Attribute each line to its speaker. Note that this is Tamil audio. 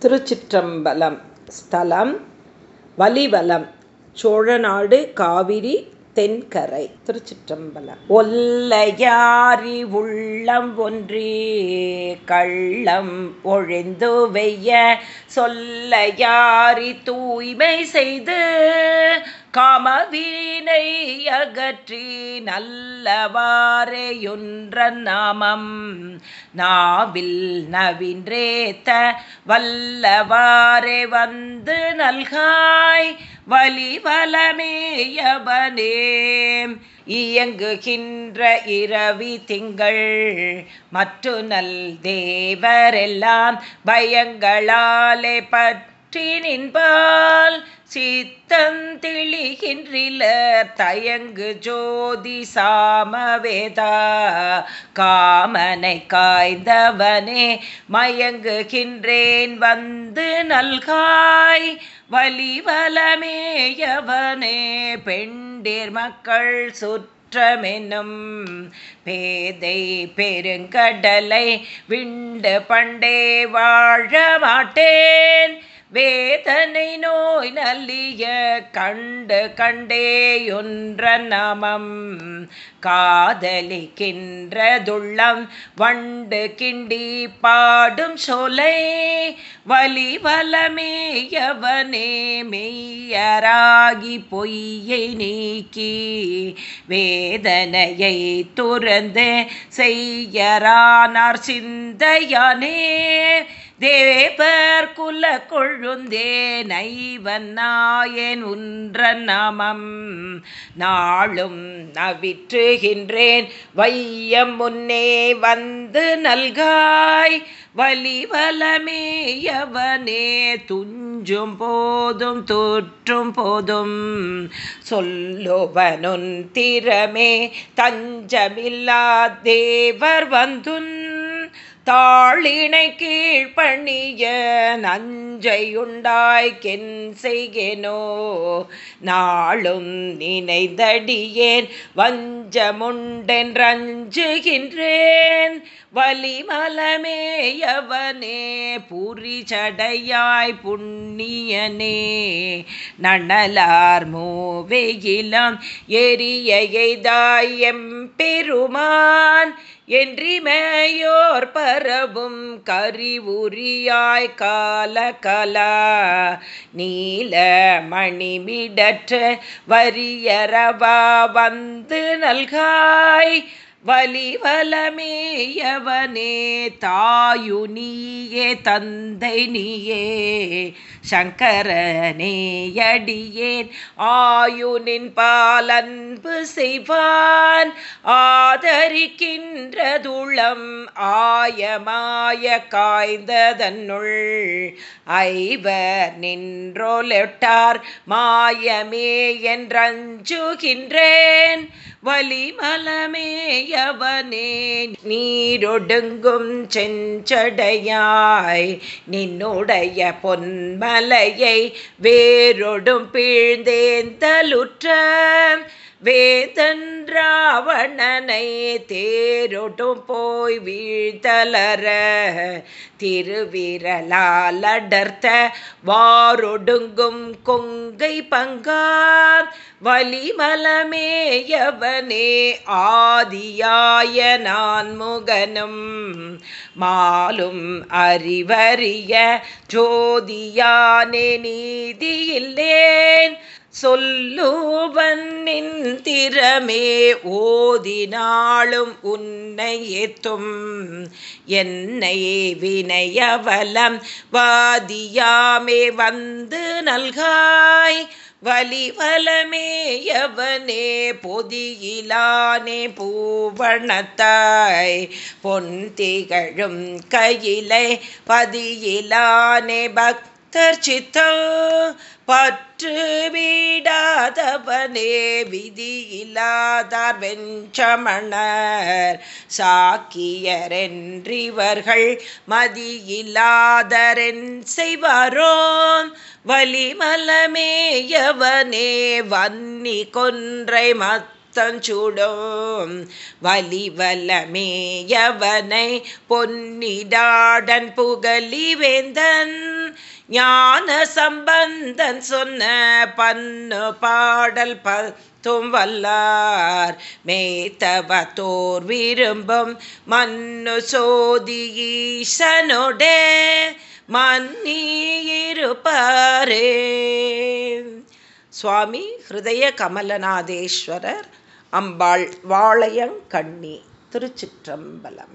Speaker 1: திருச்சிற்றம்பலம். ஸ்தலம் வலிவலம் சோழநாடு காவிரி தென்கரை. திருச்சிற்றம்பலம். ஒல்லையாரி உள்ளம் ஒன்றே கள்ளம் ஒழிந்து வெய்ய சொல்லையாரி தூய்மை செய்து காமவீனை அகற்றி நல்லவாறேயுன்ற நாமம். நாவில் நவின்றேத்த வல்லவாறே வந்து நல்காய் வலிவலமேயவனே. இயங்குகின்ற இரவி திங்கள் மற்ற நல் தேவரெல்லாம் பயங்களாலே பற்று நின்பால் சித்தந்திளிகின்றில தயங்கு ஜோதி சாமவேதா. காமனை காய்ந்தவனே மயங்குகின்றேன் வந்து நல்காய் வலிவலமேயவனே. பெண்டிர் மக்கள் சுற்றமெனும் பேதை பெருங்கடலை விண்டு பண்டே வாழ மாட்டேன். வேதனை நோய் நல்லிய கண்டு கண்டேயொன்ற நமம். காதலிக்கின்றதுள்ளம் வண்டு கிண்டி பாடும் சொலை வலி வலமேயவனே மெய்யராகி பொய்யை நீக்கி வேதனையை துறந்து செய்யரானார் சிந்தையானே தேவர் குல கொழுந்தே நைவன் நாயன் உன்ற நமம். நாளும் நவிற்றுகின்றேன் வையம் முன்னே வந்து நல்காய். வலிவலமேயவனே துஞ்சும் போதும் தோற்றும் போதும். சொல்லுவனுன் திறமே தஞ்சமில்லா தேவர் வந்துன் தாளினை கீழ்ப்பணிய நஞ்சையுண்டாய்க்கென் செய்கேனோ? நாளும் நினைதடியேன் வஞ்சமுண்டென்றஞ்சுகின்றேன் வலிமலமேயவனே புரிச்சடையாய் புண்ணியனே. நன்னலார் மூவையிலம் எரிய எய்தாயம் பெருமான். என்றிமேயோர் பரவும் கரிவுரியாய் கால கலா நீல மணிமிடற்ற வரியரவா வந்து நல்காய். வலிவலமேயவனே தாயு நீயே தந்தை நீயே சங்கரனேயடியேன் ஆயுனின் பாலன்பு செய்வான் ஆதரிக்கின்றதுளம் ஆயமாய காய்ந்ததன்னுள். ஐவர் நின்றோலெட்டார் மாயமே என்றஞ்சுகின்றேன். வலிமலமே உடையவனே நீரொடுங்கும் செஞ்சடையாய். நின்னுடைய பொன்மலையை வேரொடும் பீழ்ந்தேந்தலுற்ற வேதன்றாவணனை தேரொடும் போய் வீழ்த்தலர திருவிரலால் அடர்த்த வாரொடுங்கும் கொங்கை பங்கா வலிமலமேயவனே ஆதியாய நான் முகனும் மாலும் அறிவறிய ஜோதியானே நீதியில்லேன் சொல்லுவன்னின் திறமே ஓதினாலும் உன்னை ஏத்தும் என்னை வினையவலம் வாதியாமே வந்து நல்காய். வலிவலமேயவனே பொதியிலானே பூவணத்தாய் பொன் திகழும் கையிலை பதியிலானே பக்தர் சித்தம் பற்று வீடாதவனே விதியில்லாதார் வெஞ்சமணர் சாக்கியரென்றிவர்கள் மதியில்லாதரென் செய்வாரோ வலிமலமேயவனே வன்னி கொன்றை மத்த முத்தஞ்சூடும் வலிவலமேயவனை பொன்னிடாடன் புகலிவேந்தன் ஞான சம்பந்தன் சொன்ன பன்னு பாடல் பத்தும் வல்லார். மேத்தவத்தோர் விரும்பும் மன்னு சோதி ஈசனோடே மன்னியிருப்பாரே சுவாமி ஹிருதய கமலநாதேஸ்வரர் அம்பாள் வாழையங்கண்ணி திருச்சிற்றம்பலம்.